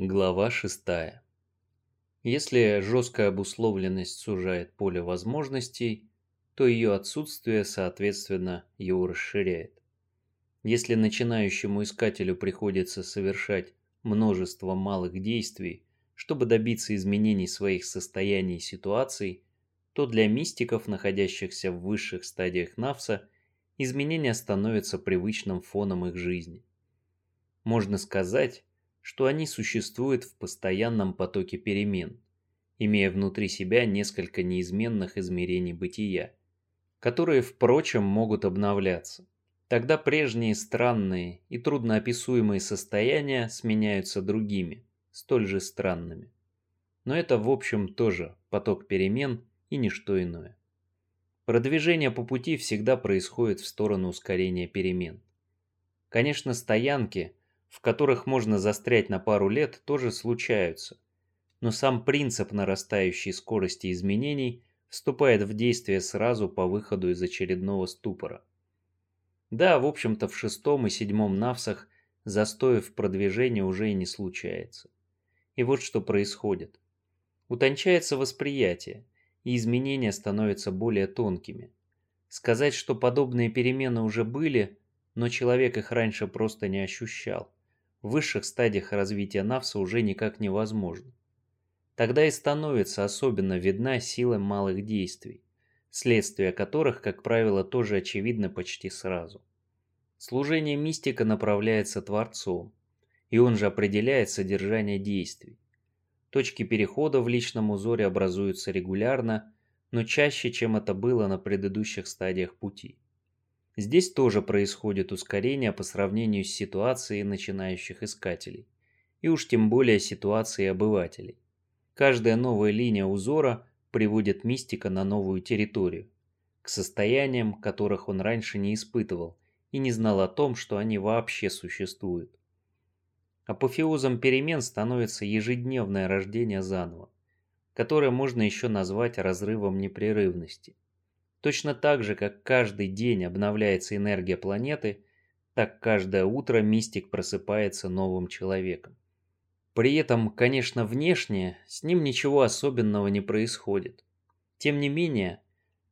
Глава 6. Если жесткая обусловленность сужает поле возможностей, то ее отсутствие, соответственно, его расширяет. Если начинающему искателю приходится совершать множество малых действий, чтобы добиться изменений своих состояний и ситуаций, то для мистиков, находящихся в высших стадиях Навса, изменения становятся привычным фоном их жизни. Можно сказать, что они существуют в постоянном потоке перемен, имея внутри себя несколько неизменных измерений бытия, которые, впрочем, могут обновляться. Тогда прежние странные и трудноописуемые состояния сменяются другими, столь же странными. Но это, в общем, тоже поток перемен и ничто иное. Продвижение по пути всегда происходит в сторону ускорения перемен. Конечно, стоянки, в которых можно застрять на пару лет, тоже случаются. Но сам принцип нарастающей скорости изменений вступает в действие сразу по выходу из очередного ступора. Да, в общем-то, в шестом и седьмом навсах застоев в продвижении уже и не случается. И вот что происходит. Утончается восприятие, и изменения становятся более тонкими. Сказать, что подобные перемены уже были, но человек их раньше просто не ощущал. В высших стадиях развития Навса уже никак невозможно. Тогда и становится особенно видна сила малых действий, следствия которых, как правило, тоже очевидно почти сразу. Служение мистика направляется Творцом, и он же определяет содержание действий. Точки перехода в личном узоре образуются регулярно, но чаще, чем это было на предыдущих стадиях пути. Здесь тоже происходит ускорение по сравнению с ситуацией начинающих искателей, и уж тем более ситуацией обывателей. Каждая новая линия узора приводит мистика на новую территорию, к состояниям, которых он раньше не испытывал и не знал о том, что они вообще существуют. Апофеозом перемен становится ежедневное рождение заново, которое можно еще назвать разрывом непрерывности. Точно так же, как каждый день обновляется энергия планеты, так каждое утро мистик просыпается новым человеком. При этом, конечно, внешне с ним ничего особенного не происходит. Тем не менее,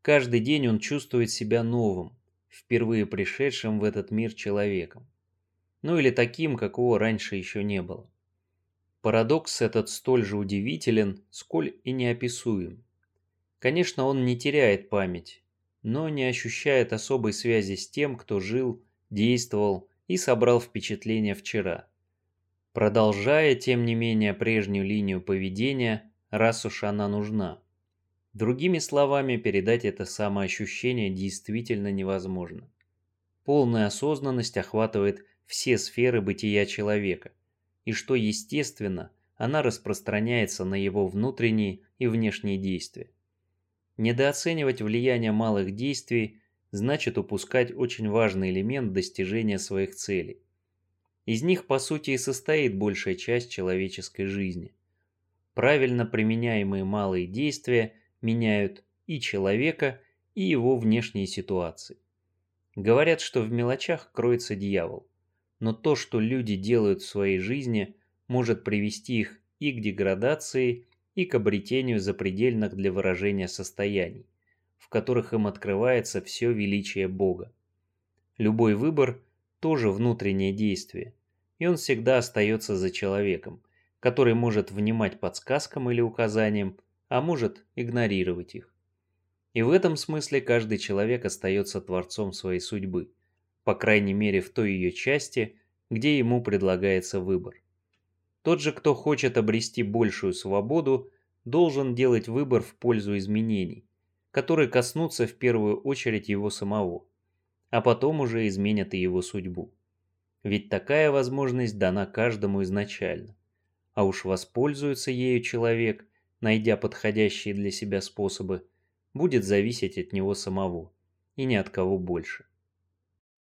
каждый день он чувствует себя новым, впервые пришедшим в этот мир человеком. Ну или таким, какого раньше еще не было. Парадокс этот столь же удивителен, сколь и неописуем. Конечно, он не теряет память, но не ощущает особой связи с тем, кто жил, действовал и собрал впечатления вчера продолжая, тем не менее, прежнюю линию поведения, раз уж она нужна. Другими словами, передать это самоощущение действительно невозможно. Полная осознанность охватывает все сферы бытия человека, и что естественно, она распространяется на его внутренние и внешние действия. Недооценивать влияние малых действий значит упускать очень важный элемент достижения своих целей. Из них, по сути, и состоит большая часть человеческой жизни. Правильно применяемые малые действия меняют и человека, и его внешние ситуации. Говорят, что в мелочах кроется дьявол. Но то, что люди делают в своей жизни, может привести их и к деградации, и к обретению запредельных для выражения состояний, в которых им открывается все величие Бога. Любой выбор – тоже внутреннее действие, и он всегда остается за человеком, который может внимать подсказкам или указаниям, а может игнорировать их. И в этом смысле каждый человек остается творцом своей судьбы, по крайней мере в той ее части, где ему предлагается выбор. Тот же, кто хочет обрести большую свободу, должен делать выбор в пользу изменений, которые коснутся в первую очередь его самого, а потом уже изменят и его судьбу. Ведь такая возможность дана каждому изначально. А уж воспользуется ею человек, найдя подходящие для себя способы, будет зависеть от него самого, и ни от кого больше.